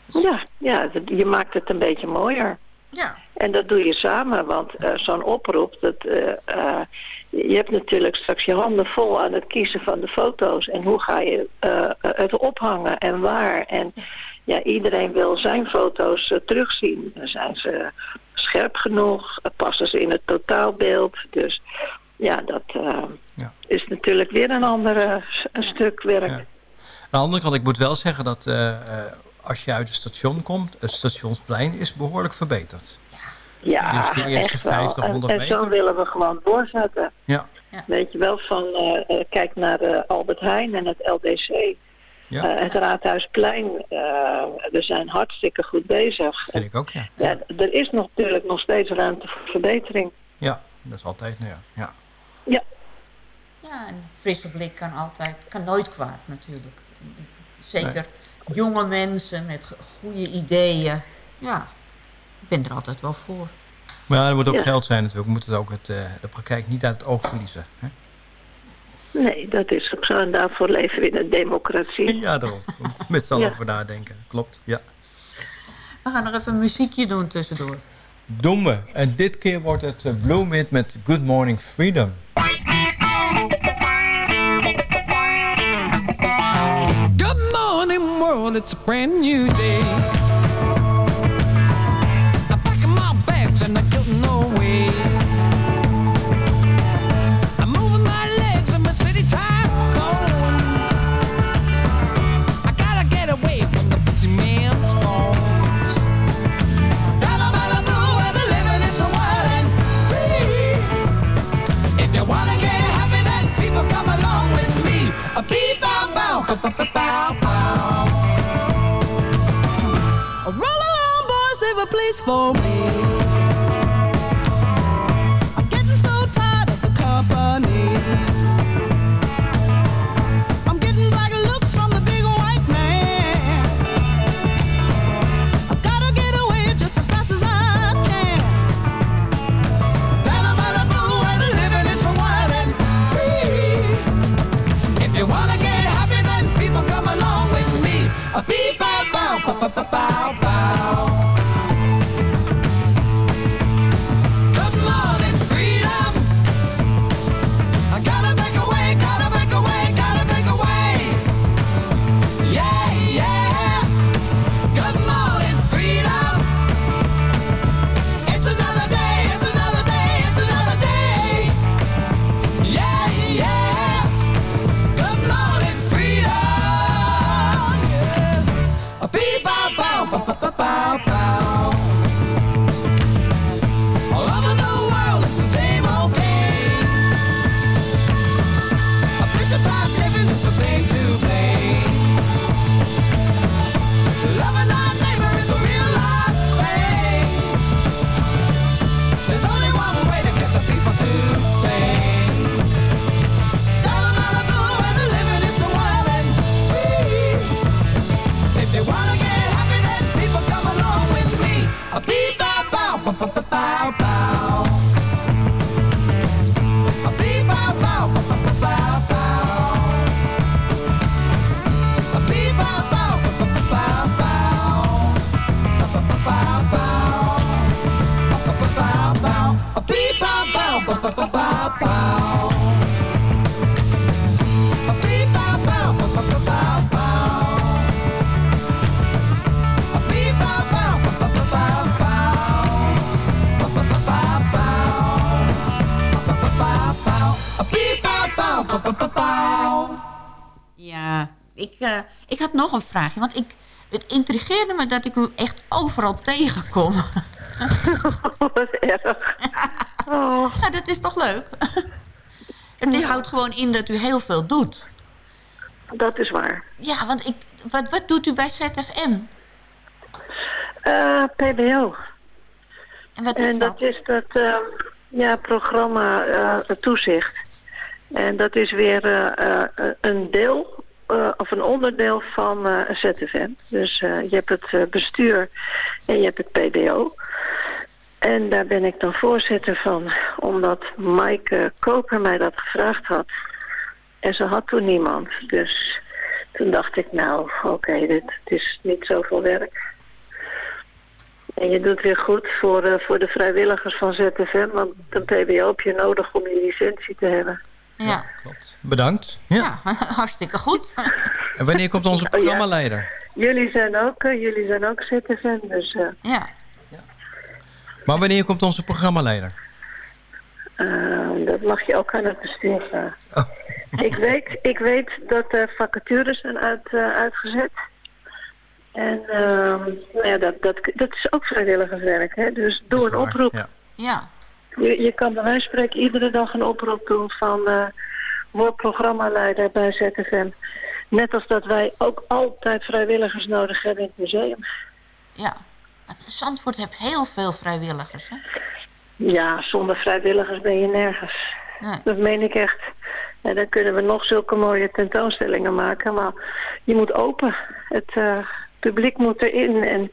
Ja, ja, je maakt het een beetje mooier. Ja. En dat doe je samen, want eh, zo'n oproep, dat, eh, eh, je hebt natuurlijk straks je handen vol aan het kiezen van de foto's. En hoe ga je eh, het ophangen en waar. En ja, iedereen wil zijn foto's terugzien. Zijn ze scherp genoeg? Passen ze in het totaalbeeld? Dus ja, dat eh, is natuurlijk weer een een stuk werk. Aan de andere kant, ik moet wel zeggen dat eh, eh, als je uit het station komt... het stationsplein is behoorlijk verbeterd. Ja, Dus die eerste echt wel. 50, 100 en, en zo willen we gewoon doorzetten. Ja. Weet je wel, van eh, eh, kijk naar eh, Albert Heijn en het LDC. Ja. Eh, het Raadhuisplein, eh, we zijn hartstikke goed bezig. Vind ik ook, ja. Ja, er is nog- natuurlijk nog steeds ruimte voor verbetering. Ja, dat is altijd, nou ja. ja. Ja. Ja, een frisse blik kan altijd, kan nooit kwaad natuurlijk. Zeker jonge mensen met goede ideeën. Ja, ik ben er altijd wel voor. Maar ja, er moet ook Ja. geld zijn natuurlijk. We moeten ook het, eh, de praktijk niet uit het oog verliezen. Hè? Nee, dat is ook zo. En daarvoor leven we in een democratie. Ja, daarom. We moeten met z'n allen Ja. over nadenken. Klopt, ja. We gaan nog even een muziekje doen tussendoor. Doen we. En dit keer wordt het eh, Blue Mid met Good Morning Freedom. It's a brand new day. For me. Time had nog een vraagje. Want ik, het intrigeerde me dat ik u echt overal tegenkom. <laughs> Wat erg. Oh. Ja, dat is toch leuk? Het houdt gewoon in dat u heel veel doet. Dat is waar. Ja, want ik, wat, wat doet u bij ZFM? Eh, PBO. En wat is en dat? is dat eh, ja, programma eh, toezicht. En dat is weer eh, een deel eh, of een onderdeel van eh, ZFM. Dus eh, je hebt het bestuur en je hebt het PBO. En daar ben ik dan voorzitter van, omdat Maaike Koper mij dat gevraagd had. En ze had toen niemand. Dus toen dacht ik, nou, oké, dit is niet zoveel werk. En je doet weer goed voor, voor de vrijwilligers van ZFM, want een PBO heb je nodig om je licentie te hebben. Ja, Bedankt. Ja. <laughs> hartstikke goed. En wanneer komt onze <laughs> Oh, ja. programmaleider? Jullie zijn ook, eh, jullie zijn ook ZFM, dus eh, Ja. Maar wanneer komt onze programmaleider? eh, dat mag je ook aan het bestuur vragen. <laughs> Ik, weet, ik weet dat er vacatures zijn uit, eh, uitgezet. En ehm, nou ja, dat, dat, dat is ook vrijwilligerswerk, hè? dus doe een oproep. Ja. Ja. Je, je kan bij wijze van spreken iedere dag een oproep doen van eh word programmaleider bij ZFM. Net als dat wij ook altijd vrijwilligers nodig hebben in het museum. Ja. Zandvoort heeft heel veel vrijwilligers, hè? Ja, zonder vrijwilligers ben je nergens. Dat meen ik echt. En dan kunnen we nog zulke mooie tentoonstellingen maken, maar je moet open. Het eh, publiek moet erin en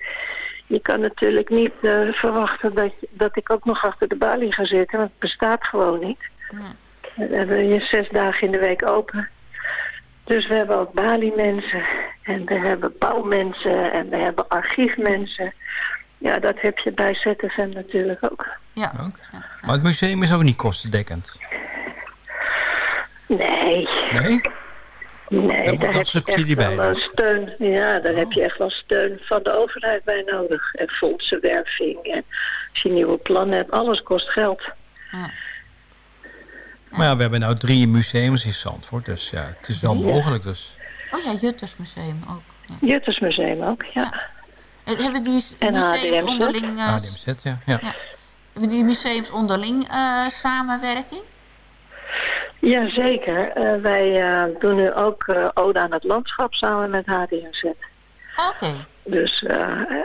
je kan natuurlijk niet eh, verwachten dat, dat ik ook nog achter de balie ga zitten, want het bestaat gewoon niet. Dan hebben je zes dagen in de week open. Dus we hebben ook baliemensen en we hebben bouwmensen en we hebben archiefmensen. Ja, dat heb je bij ZFM natuurlijk ook. Ja. Maar het museum is ook niet kostendekkend. Nee. Nee? Nee, daar heb je echt bij, wel een steun. Ja, daar heb je echt wel steun van de overheid bij nodig. En fondsenwerving. En als je nieuwe plannen hebt, alles kost geld. Maar ja, we hebben nou drie museums in Zandvoort, dus ja, het is wel Ja. mogelijk dus. Oh ja, Juttersmuseum ook. Juttersmuseum ook, ja. En hebben die En museums HDMZ? onderling, eh, HDMZ, ja. ja. hebben die museums onderling eh, samenwerking? Jazeker. Eh wij eh, doen nu ook eh Ode aan het Landschap samen met HDMZ. Oké. Dus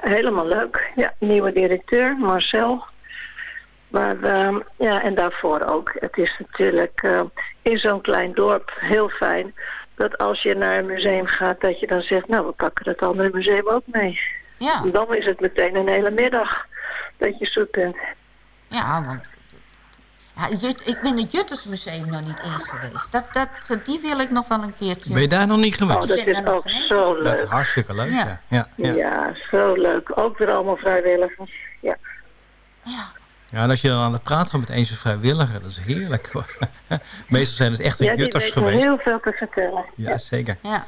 helemaal leuk. Ja, nieuwe directeur, Marcel. Maar ehm, ja, en daarvoor ook. Het is natuurlijk in zo'n klein dorp heel fijn dat als je naar een museum gaat, dat je dan zegt, nou, we pakken het andere museum ook mee. Ja. Dan is het meteen een hele middag dat je zoet bent. Ja, want Jut, ik ben het Juttersmuseum nog niet in geweest. Dat, dat, die wil ik nog wel een keertje. Ben je daar nog niet geweest? Oh, dat is ook zo Dat leuk. is hartstikke leuk, Ja. ja. Ja, ja. Ja, zo leuk. Ook weer allemaal vrijwilligers. Ja. Ja, en als je dan aan het praten gaat met een zijn vrijwilliger, dat is heerlijk. hoor. <laughs> Meestal zijn het echte ja, die jutters geweest. heel veel te vertellen. Ja, zeker. Ja.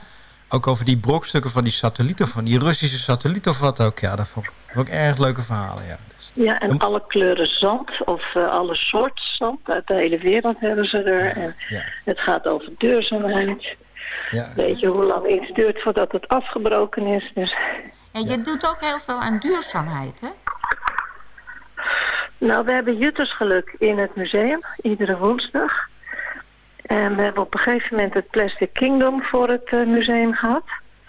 Ook over die brokstukken van die satellieten, van die Russische satelliet of wat ook. Ja, dat vond ik, ik erg leuke verhalen, ja. Ja, en alle kleuren zand of eh, alle soorten zand uit de hele wereld hebben ze er. En ja. het gaat over duurzaamheid. Ja. Weet je hoe lang iets duurt voordat het afgebroken is. Dus, En je doet ook heel veel aan duurzaamheid, hè? nou, we hebben juttersgeluk in het museum, iedere woensdag. En we hebben op een gegeven moment het Plastic Kingdom voor het eh, museum gehad.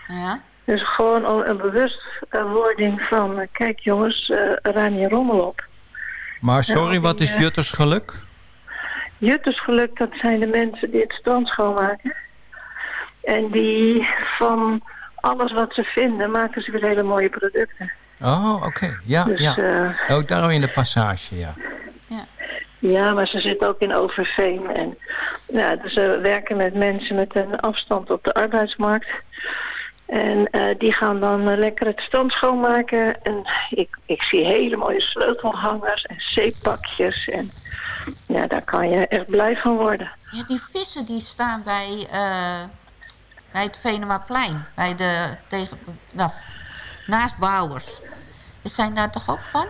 Ja. Dus gewoon een bewustwording van, eh, kijk jongens, eh ruim je rommel op. Maar sorry, Ja, wat is eh, Jutters geluk? Juttersgeluk, dat zijn de mensen die het strand schoonmaken. En die van alles wat ze vinden, maken ze weer hele mooie producten. Oh, oké. Ja, Dus, ja. eh, ook daar in de passage, ja. Ja, maar ze zitten ook in Overveen. En ja, dus ze werken met mensen met een afstand op de arbeidsmarkt. En eh, die gaan dan eh, lekker het strand schoonmaken. En ik, ik zie hele mooie sleutelhangers en zeepakjes. En ja, daar kan je echt blij van worden. Ja, die vissen die staan bij, eh, bij het Venemaplein. Bij de, tegen, nou, naast Bouwers. Die zijn daar toch ook van?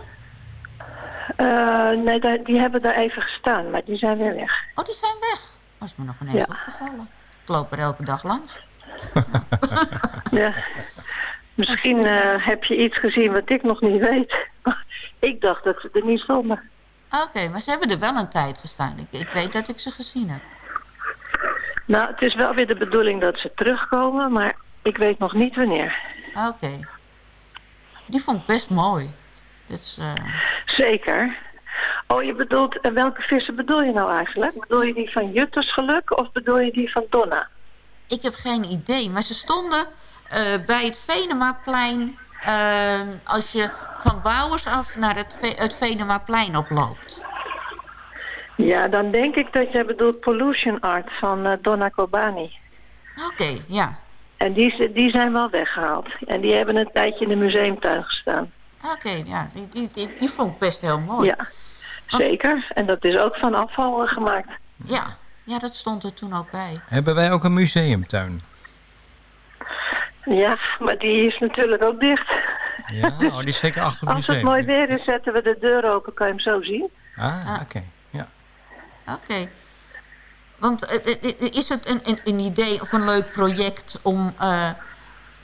Nee, daar- die hebben daar even gestaan, maar die zijn weer weg. Oh, die zijn weg. Was me nog ineens Ja. opgevallen. Ik loop er elke dag langs. <laughs> Ja. Misschien eh, heb je iets gezien wat ik nog niet weet. <laughs> ik dacht dat ze er niet stonden. Oké, maar ze hebben er wel een tijd gestaan. Ik, ik weet dat ik ze gezien heb. Nou, het is wel weer de bedoeling dat ze terugkomen, maar ik weet nog niet wanneer. Oké. Die vond ik best mooi. Dus, eh, Zeker. Oh, je bedoelt, en welke vissen bedoel je nou eigenlijk? Bedoel je die van Juttersgeluk of bedoel je die van Donna? Ik heb geen idee. Maar ze stonden eh, bij het Venemaplein... eh, als je van Bouwers af naar het, Ve het Venemaplein oploopt. Ja, dan denk ik dat jij bedoelt Pollution Art van eh, Donna Kobani. Oké, ja. En die, die zijn wel weggehaald. En die hebben een tijdje in de museumtuin gestaan. Oké, ja. Die, die, die, die vond ik best heel mooi. Ja, zeker. En dat is ook van afval gemaakt. Ja. Ja, dat stond er toen ook bij. Hebben wij ook een museumtuin? Ja, maar die is natuurlijk ook dicht. Ja, oh, die is zeker achter het <laughs> Als het museum. mooi weer is, zetten we de deur open, kan je hem zo zien. Ah, oké. Ja. Oké. Want eh, eh, eh, is het een, een, een idee of een leuk project om... eh,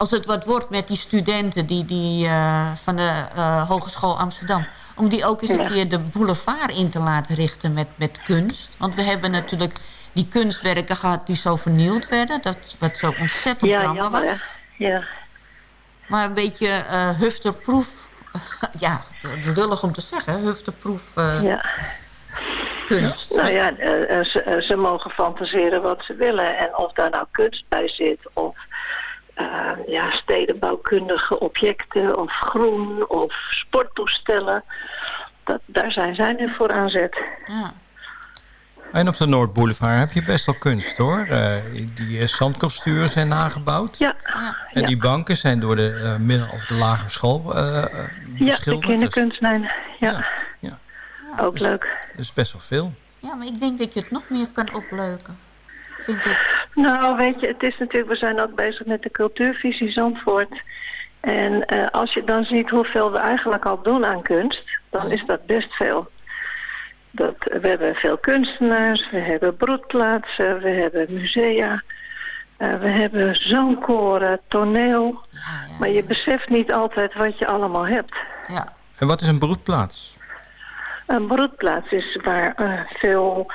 als het wat wordt met die studenten die, die, eh, van de eh, Hogeschool Amsterdam... om die ook eens een Ja. keer de boulevard in te laten richten met, met kunst. Want we hebben natuurlijk die kunstwerken gehad die zo vernield werden. Dat wat zo ontzettend Ja, jammer was. hè? Ja. Maar een beetje eh hufterproef... <laughs> ja, lullig om te zeggen. Hufterproef Ja. kunst. Nou ja, ze, ze mogen fantaseren wat ze willen. En of daar nou kunst bij zit of eh, ja, stedenbouwkundige objecten of groen of sporttoestellen. Dat, daar zijn zij nu voor aan zet. Ja. En op de Noordboulevard heb je best wel kunst, hoor. Eh, die uh, zandkopsturen zijn nagebouwd. Ja. En die banken zijn door de uh, middel- of de lagere school uh, Ja, de kinderkunstlijn. Ja. ja. Ook leuk. Dat is best wel veel. Ja, maar ik denk dat je het nog meer kan opleuken. Vind ik. Nou, weet je, het is natuurlijk, we zijn ook bezig met de cultuurvisie Zandvoort. En uh, als je dan ziet hoeveel we eigenlijk al doen aan kunst, dan is dat best veel. Dat, we hebben veel kunstenaars, we hebben broedplaatsen, we hebben musea, uh, we hebben zangkoren, toneel. Ja, ja. Maar je beseft niet altijd wat je allemaal hebt. Ja. En wat is een broedplaats? Een broedplaats is waar uh, veel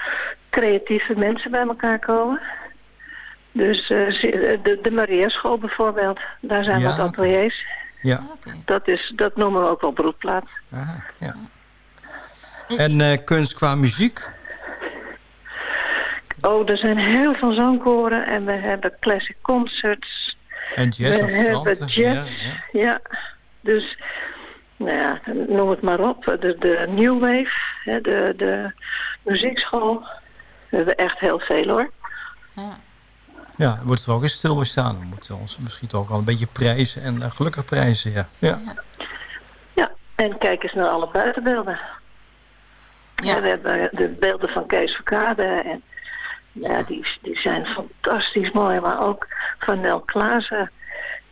creatieve mensen bij elkaar komen. Dus uh, de, de Mariaschool bijvoorbeeld, daar zijn Ja, wat ateliers. Ja. Dat, is, dat noemen we ook wel broedplaats. Aha, ja. En uh, kunst qua muziek? Oh, er zijn heel veel zangkoren en we hebben classic concerts. En jazz we hebben jazz, ja, ja. ja. Dus nou ja, noem het maar op. De, de New Wave, hè, de, de muziekschool. We hebben echt heel veel hoor. Ja, we moeten er ook eens stil bij staan. We moeten ons misschien toch ook wel een beetje prijzen en eh, gelukkig prijzen, ja. ja. Ja, en kijk eens naar alle buitenbeelden. Ja. We hebben de beelden van Kees Verkade en ja, die, die zijn fantastisch mooi. Maar ook van Nel Klaassen.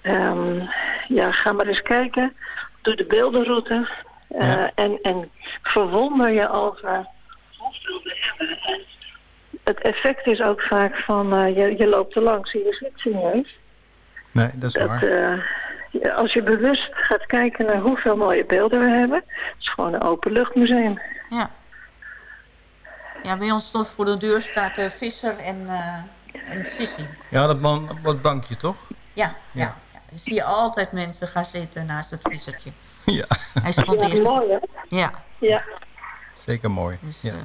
Ehm, ja, ga maar eens kijken. Doe de beeldenroute. eh, en, en verwonder je over hoeveel we hebben. En het effect is ook vaak van eh, je, je loopt er langs, je zit serieus. Nee, dat is Dat, waar. eh, als je bewust gaat kijken naar hoeveel mooie beelden we hebben. Het is gewoon een openluchtmuseum. Ja. Ja, bij ons stond voor de deur staat eh, Visser en, eh en Sissy. Ja, dat man op het bankje, toch? Ja, ja. ja. Dan zie je altijd mensen gaan zitten naast het vissertje. <laughs> Ja. Hij stond Ja, eerst... mooi, hè? Ja, Ja. Zeker mooi. Dus, ja. dat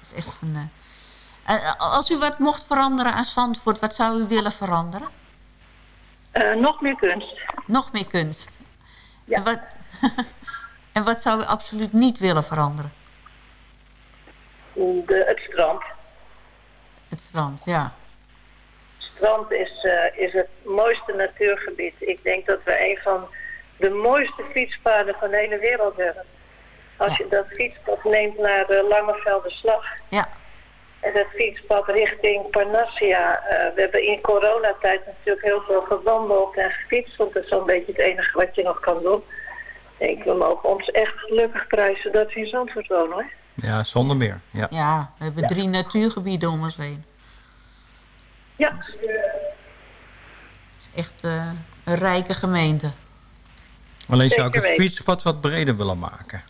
is echt een... eh, als u wat mocht veranderen aan Zandvoort, wat zou u willen veranderen? Eh, nog meer kunst. Nog meer kunst. En, wat, <laughs> en wat zou u absoluut niet willen veranderen? De, het strand. Het strand, ja. Het strand is, eh, is het mooiste natuurgebied. Ik denk dat we een van de mooiste fietspaden van de hele wereld hebben. Als je dat fietspad neemt naar de Langevelderslag. Ja. En dat fietspad richting Parnassia. eh, we hebben in coronatijd natuurlijk heel veel gewandeld en gefietst. Want dat is zo'n beetje het enige wat je nog kan doen. Ik denk, we mogen ons echt gelukkig prijzen dat we in Zandvoort wonen hoor. Ja, zonder meer. Ja. Ja, we hebben drie natuurgebieden om ons heen. Ja. Het is echt eh, een rijke gemeente. Alleen zou ik het weten. fietspad wat breder willen maken.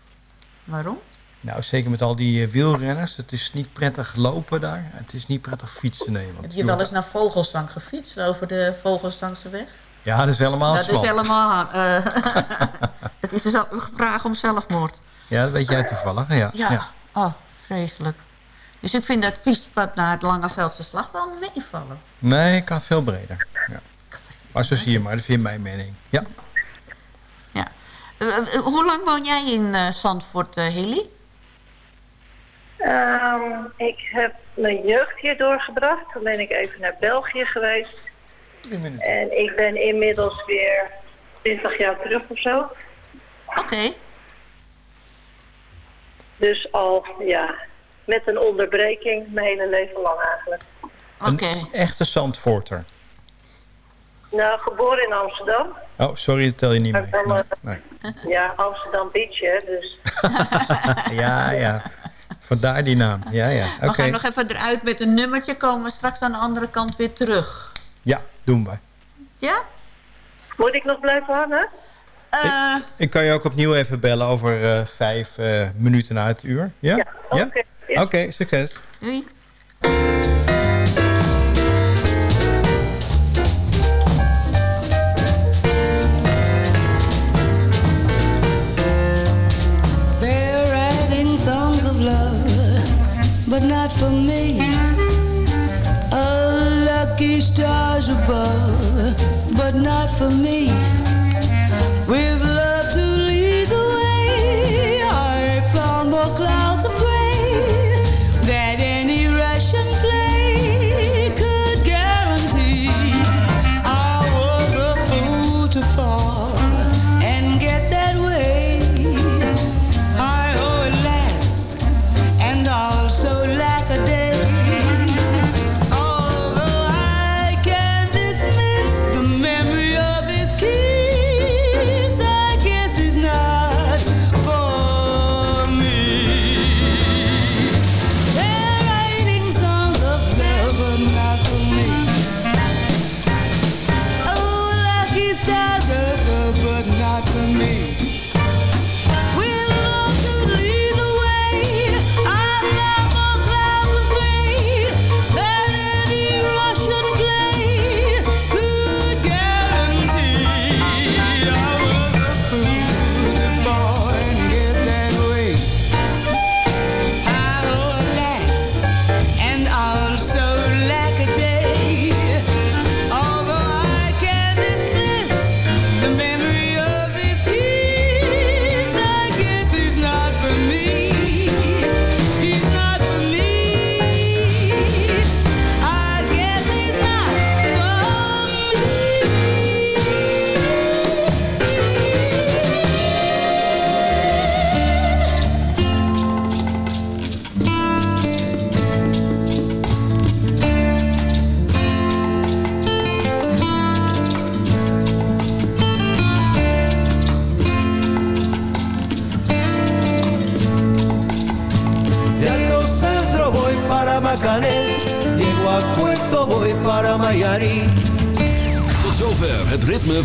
Waarom? Nou, zeker met al die eh, wielrenners. Het is niet prettig lopen daar. Het is niet prettig fietsen nemen. Heb je wel eens naar Vogelzang gefietst over de Vogelzangse weg? Ja, dat is helemaal dat is helemaal... <laughs> eh <laughs> het is dus ook een vraag om zelfmoord. Ja, dat weet jij toevallig. Ja. Ja. ja. Oh, vreselijk. Dus ik vind dat fietspad naar het Langeveldse slag wel meevallen. Nee, ik kan veel breder. Ja. Maar zo zie je maar, dat vind je mijn mening. Ja. Eh, eh, hoe lang woon jij in Zandvoort, Hilly? Ehm, ik heb mijn jeugd hier doorgebracht. Toen ben ik even naar België geweest. En ik ben inmiddels weer 20 jaar terug of zo. Oké. Dus al, ja, met een onderbreking mijn hele leven lang eigenlijk. Een echte Zandvoorter. Nou, geboren in Amsterdam. Oh, sorry, dat tel je niet mee. Maar dan, Nee, eh, Ja, Amsterdam Beach, hè, dus... <laughs> Ja, ja. Vandaar die naam. Ja, ja. Oké. We gaan nog even eruit met een nummertje. Komen we straks aan de andere kant weer terug. Ja, doen we. Ja? Moet ik nog blijven hangen? Eh, Ik kan je ook opnieuw even bellen over eh, vijf eh, minuten na het uur. Ja? Ja? Oké, succes. Doei. But not for me. A lucky stars above, but not for me.